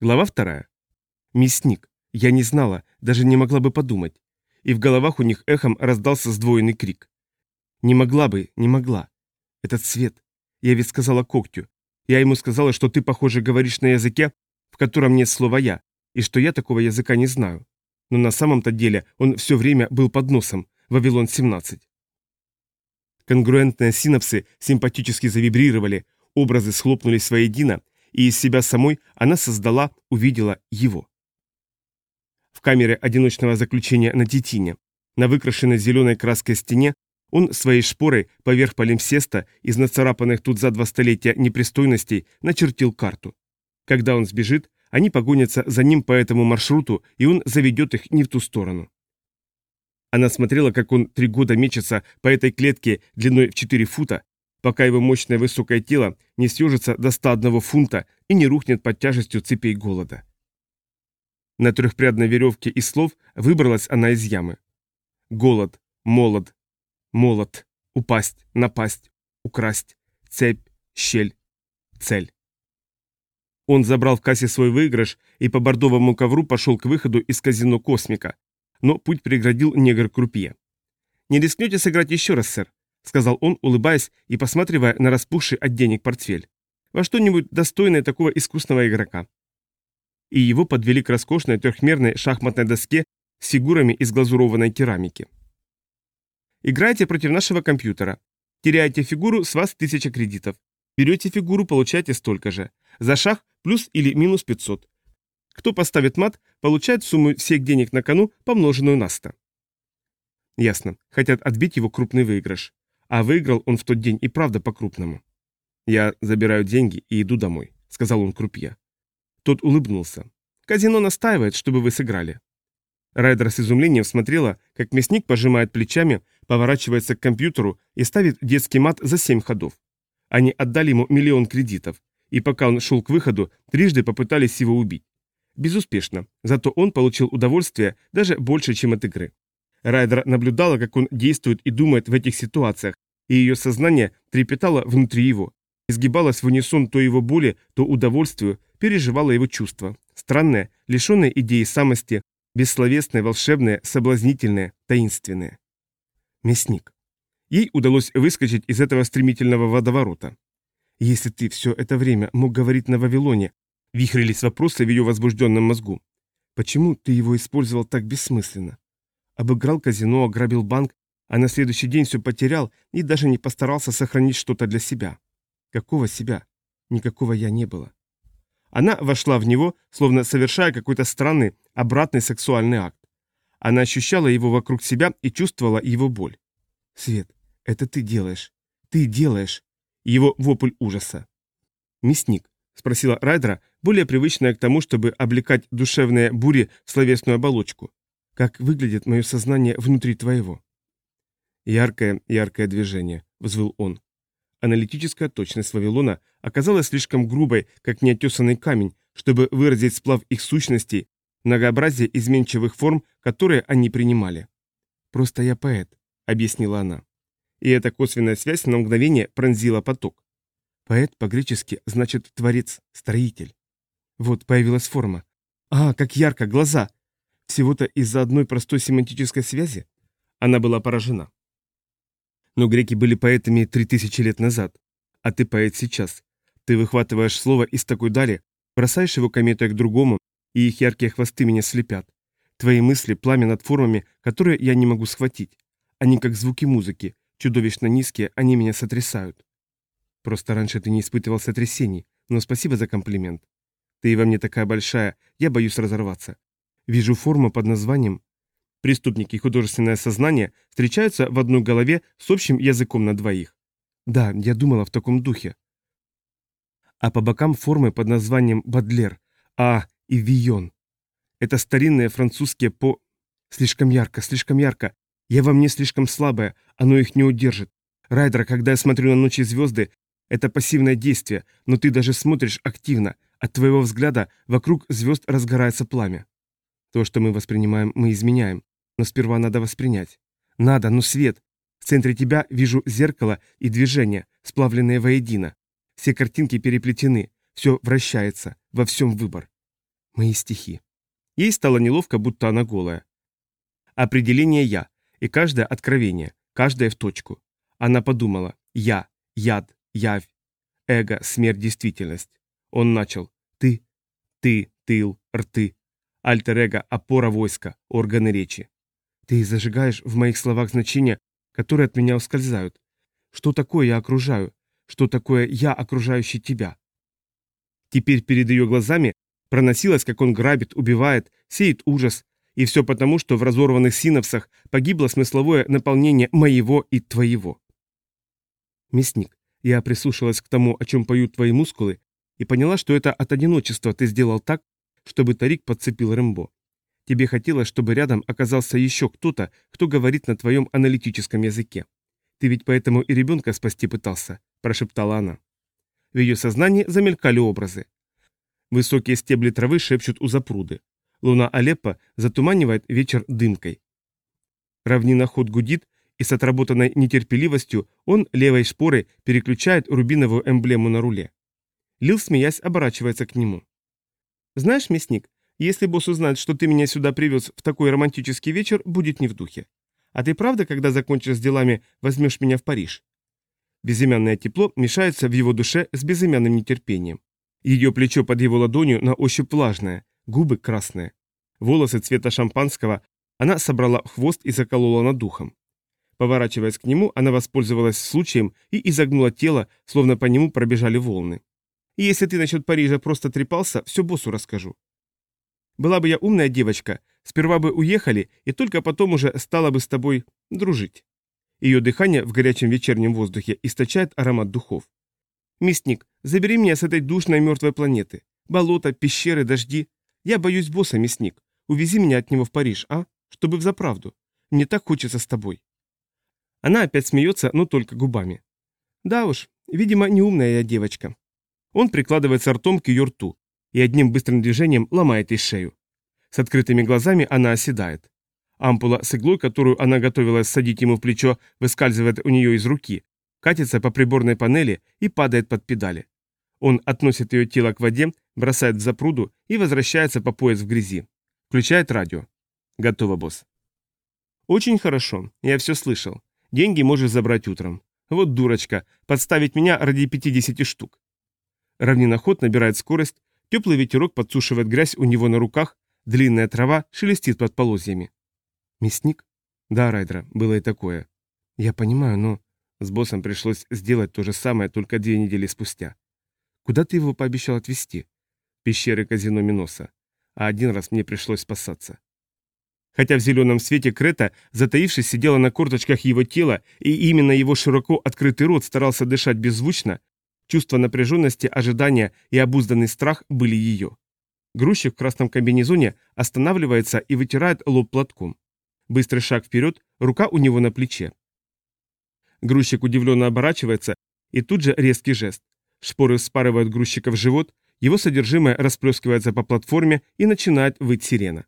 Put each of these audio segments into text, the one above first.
Глава вторая. Мясник. Я не знала, даже не могла бы подумать. И в головах у них эхом раздался сдвоенный крик. Не могла бы, не могла. Этот свет. Я ведь сказала когтю. Я ему сказала, что ты, похоже, говоришь на языке, в котором нет слова «я», и что я такого языка не знаю. Но на самом-то деле он все время был под носом, Вавилон-17. Конгруентные синапсы симпатически завибрировали, образы схлопнулись воедино, и из себя самой она создала, увидела его. В камере одиночного заключения на Титине, на выкрашенной зеленой краской стене, он своей шпорой поверх полимсеста из нацарапанных тут за два столетия непристойностей начертил карту. Когда он сбежит, они погонятся за ним по этому маршруту, и он заведет их не в ту сторону. Она смотрела, как он три года мечется по этой клетке длиной в 4 фута, пока его мощное высокое тело не съежится до 101 фунта и не рухнет под тяжестью цепей голода. На трехпрядной веревке из слов выбралась она из ямы. Голод, молод, молот, упасть, напасть, украсть, цепь, щель, цель. Он забрал в кассе свой выигрыш и по бордовому ковру пошел к выходу из казино «Космика», но путь преградил негр-крупье. «Не рискнете сыграть еще раз, сэр?» — сказал он, улыбаясь и посматривая на распухший от денег портфель. «Во что-нибудь достойное такого искусного игрока». И его подвели к роскошной трехмерной шахматной доске с фигурами из глазурованной керамики. «Играете против нашего компьютера. Теряете фигуру, с вас тысяча кредитов. Берете фигуру, получаете столько же. За шах плюс или минус 500. Кто поставит мат, получает сумму всех денег на кону, помноженную на 100. Ясно. Хотят отбить его крупный выигрыш. А выиграл он в тот день и правда по-крупному. «Я забираю деньги и иду домой», — сказал он крупье. Тот улыбнулся. «Казино настаивает, чтобы вы сыграли». Райдер с изумлением смотрела, как мясник пожимает плечами, поворачивается к компьютеру и ставит детский мат за семь ходов. Они отдали ему миллион кредитов, и пока он шел к выходу, трижды попытались его убить. Безуспешно, зато он получил удовольствие даже больше, чем от игры. Райдер наблюдала, как он действует и думает в этих ситуациях, и ее сознание трепетало внутри его, изгибалось в унисон то его боли, то удовольствию, переживало его чувства. Странное, лишенное идеи самости, бессловесное, волшебное, соблазнительное, таинственное. Мясник. Ей удалось выскочить из этого стремительного водоворота. Если ты все это время мог говорить на Вавилоне, вихрились вопросы в ее возбужденном мозгу. Почему ты его использовал так бессмысленно? Обыграл казино, ограбил банк, а на следующий день все потерял и даже не постарался сохранить что-то для себя. Какого себя? Никакого я не было. Она вошла в него, словно совершая какой-то странный, обратный сексуальный акт. Она ощущала его вокруг себя и чувствовала его боль. «Свет, это ты делаешь. Ты делаешь его вопль ужаса. «Мясник», — спросила Райдера, более привычная к тому, чтобы облекать душевные бури в словесную оболочку. «Как выглядит мое сознание внутри твоего?» «Яркое, яркое движение», — взвыл он. Аналитическая точность Вавилона оказалась слишком грубой, как неотесанный камень, чтобы выразить сплав их сущностей, многообразие изменчивых форм, которые они принимали. «Просто я поэт», — объяснила она и эта косвенная связь на мгновение пронзила поток. Поэт по-гречески значит «творец», «строитель». Вот появилась форма. А, как ярко, глаза! Всего-то из-за одной простой семантической связи? Она была поражена. Но греки были поэтами три тысячи лет назад, а ты поэт сейчас. Ты выхватываешь слово из такой дали, бросаешь его кометой к другому, и их яркие хвосты меня слепят. Твои мысли – пламя над формами, которые я не могу схватить. Они как звуки музыки, Чудовищно низкие, они меня сотрясают. Просто раньше ты не испытывал сотрясений, но спасибо за комплимент. Ты и во мне такая большая, я боюсь разорваться. Вижу форму под названием «Преступники и художественное сознание» встречаются в одной голове с общим языком на двоих. Да, я думала в таком духе. А по бокам формы под названием «Бадлер», «А» и «Вион». Это старинные французские по... Слишком ярко, слишком ярко. Я во мне слишком слабая, оно их не удержит. Райдер, когда я смотрю на ночи звезды, это пассивное действие, но ты даже смотришь активно. От твоего взгляда вокруг звезд разгорается пламя. То, что мы воспринимаем, мы изменяем. Но сперва надо воспринять. Надо, ну свет. В центре тебя вижу зеркало и движение, сплавленные воедино. Все картинки переплетены, все вращается, во всем выбор. Мои стихи. Ей стало неловко, будто она голая. Определение «я», и каждое откровение, каждое в точку. Она подумала «я», «яд», «явь», «эго», «смерть», «действительность». Он начал «ты», «ты», «тыл», «рты», «альтер-эго», «опора войска», «органы речи». Ты зажигаешь в моих словах значения, которые от меня ускользают. Что такое я окружаю? Что такое я, окружающий тебя? Теперь перед ее глазами проносилось, как он грабит, убивает, сеет ужас, и все потому, что в разорванных синапсах погибло смысловое наполнение моего и твоего. Мясник, я прислушалась к тому, о чем поют твои мускулы, и поняла, что это от одиночества ты сделал так, чтобы Тарик подцепил Рэмбо. Тебе хотелось, чтобы рядом оказался еще кто-то, кто говорит на твоем аналитическом языке. Ты ведь поэтому и ребенка спасти пытался, прошептала она. В ее сознании замелькали образы. Высокие стебли травы шепчут у запруды. Луна Алеппо затуманивает вечер дымкой. Равнина ход гудит, и с отработанной нетерпеливостью он левой шпорой переключает рубиновую эмблему на руле. Лил, смеясь, оборачивается к нему. «Знаешь, мясник, если босс узнает, что ты меня сюда привез в такой романтический вечер, будет не в духе. А ты правда, когда закончишь с делами, возьмешь меня в Париж?» Безымянное тепло мешается в его душе с безымянным нетерпением. Ее плечо под его ладонью на ощупь влажное, губы красные. Волосы цвета шампанского она собрала хвост и заколола над духом. Поворачиваясь к нему, она воспользовалась случаем и изогнула тело, словно по нему пробежали волны. И если ты насчет Парижа просто трепался, все боссу расскажу. Была бы я умная девочка, сперва бы уехали, и только потом уже стала бы с тобой дружить. Ее дыхание в горячем вечернем воздухе источает аромат духов. «Мясник, забери меня с этой душной мертвой планеты. Болото, пещеры, дожди. Я боюсь босса, мясник. Увези меня от него в Париж, а? Чтобы взаправду. Мне так хочется с тобой». Она опять смеется, но только губами. «Да уж, видимо, неумная я девочка». Он прикладывается ртом к ее рту и одним быстрым движением ломает ей шею. С открытыми глазами она оседает. Ампула с иглой, которую она готовилась садить ему в плечо, выскальзывает у нее из руки, катится по приборной панели и падает под педали. Он относит ее тело к воде, бросает в запруду и возвращается по пояс в грязи. Включает радио. Готово, босс. Очень хорошо, я все слышал. Деньги можешь забрать утром. Вот дурочка, подставить меня ради 50 штук. Равниноход набирает скорость, теплый ветерок подсушивает грязь у него на руках, длинная трава шелестит под полозьями. Мясник? Да, Райдра, было и такое. Я понимаю, но... С боссом пришлось сделать то же самое только две недели спустя. Куда ты его пообещал отвезти? Пещеры казино Миноса. А один раз мне пришлось спасаться. Хотя в зеленом свете Крета, затаившись, сидела на корточках его тела, и именно его широко открытый рот старался дышать беззвучно, чувство напряженности, ожидания и обузданный страх были ее. Грузчик в красном комбинезоне останавливается и вытирает лоб платком. Быстрый шаг вперед, рука у него на плече. Грузчик удивленно оборачивается, и тут же резкий жест. Шпоры спарывают грузчика в живот, его содержимое расплескивается по платформе и начинает выть сирена.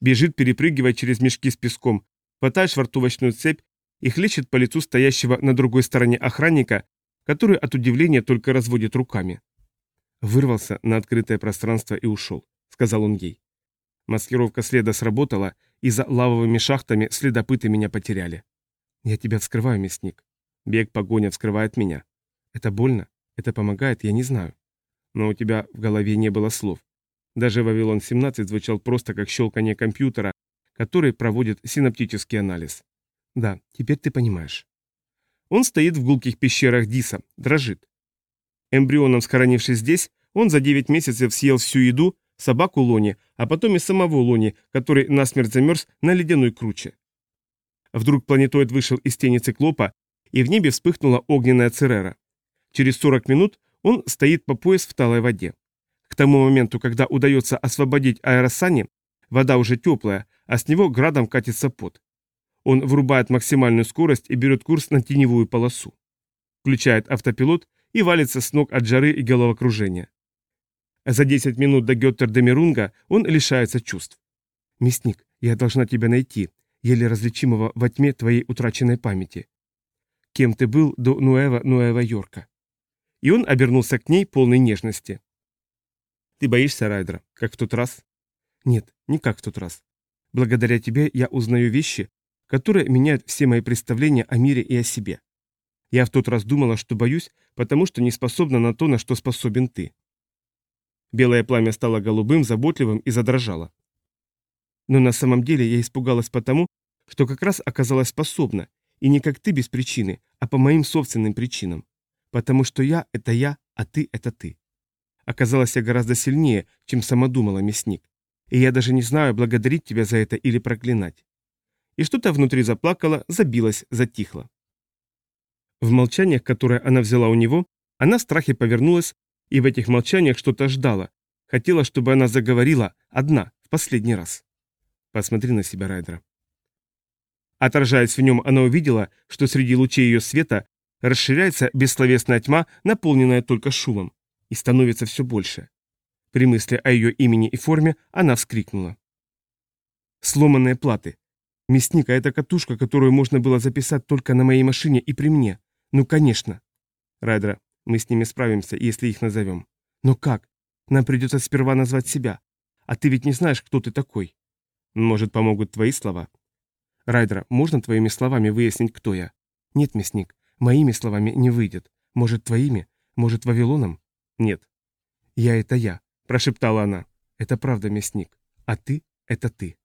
Бежит, перепрыгивая через мешки с песком, хватает швартовочную цепь и хлещет по лицу стоящего на другой стороне охранника, который от удивления только разводит руками. Вырвался на открытое пространство и ушел, сказал он ей. Маскировка следа сработала, и за лавовыми шахтами следопыты меня потеряли. Я тебя вскрываю, мясник. Бег, погоня вскрывает меня. Это больно? Это помогает? Я не знаю. Но у тебя в голове не было слов. Даже Вавилон-17 звучал просто как щелканье компьютера, который проводит синаптический анализ. Да, теперь ты понимаешь. Он стоит в гулких пещерах Диса, дрожит. Эмбрионом схоронившись здесь, он за 9 месяцев съел всю еду, собаку Лони, а потом и самого Лони, который насмерть замерз на ледяной круче. Вдруг планетоид вышел из тени циклопа, и в небе вспыхнула огненная церера. Через 40 минут он стоит по пояс в талой воде. К тому моменту, когда удается освободить аэросани, вода уже теплая, а с него градом катится пот. Он врубает максимальную скорость и берет курс на теневую полосу. Включает автопилот и валится с ног от жары и головокружения. За 10 минут до Геттер-де-Мерунга он лишается чувств. «Мясник, я должна тебя найти, еле различимого во тьме твоей утраченной памяти. Кем ты был до Нуэва Нуэва Йорка?» И он обернулся к ней полной нежности. Ты боишься Райдера, как в тот раз? Нет, не как в тот раз. Благодаря тебе я узнаю вещи, которые меняют все мои представления о мире и о себе. Я в тот раз думала, что боюсь, потому что не способна на то, на что способен ты. Белое пламя стало голубым, заботливым и задрожало. Но на самом деле я испугалась потому, что как раз оказалась способна, и не как ты без причины, а по моим собственным причинам. Потому что я — это я, а ты — это ты. Оказалось, я гораздо сильнее, чем сама думала, мясник. И я даже не знаю, благодарить тебя за это или проклинать. И что-то внутри заплакало, забилось, затихло. В молчаниях, которое она взяла у него, она в страхе повернулась и в этих молчаниях что-то ждала. Хотела, чтобы она заговорила, одна, в последний раз. Посмотри на себя, Райдера. Отражаясь в нем, она увидела, что среди лучей ее света расширяется бессловесная тьма, наполненная только шумом, и становится все больше. При мысли о ее имени и форме она вскрикнула. Сломанные платы. Мясника — это катушка, которую можно было записать только на моей машине и при мне. Ну, конечно. Райдера, мы с ними справимся, если их назовем. Но как? Нам придется сперва назвать себя. А ты ведь не знаешь, кто ты такой. Может, помогут твои слова? Райдера, можно твоими словами выяснить, кто я? Нет, мясник, моими словами не выйдет. Может, твоими? Может, Вавилоном? Нет. Я — это я, прошептала она. Это правда, мясник. А ты — это ты.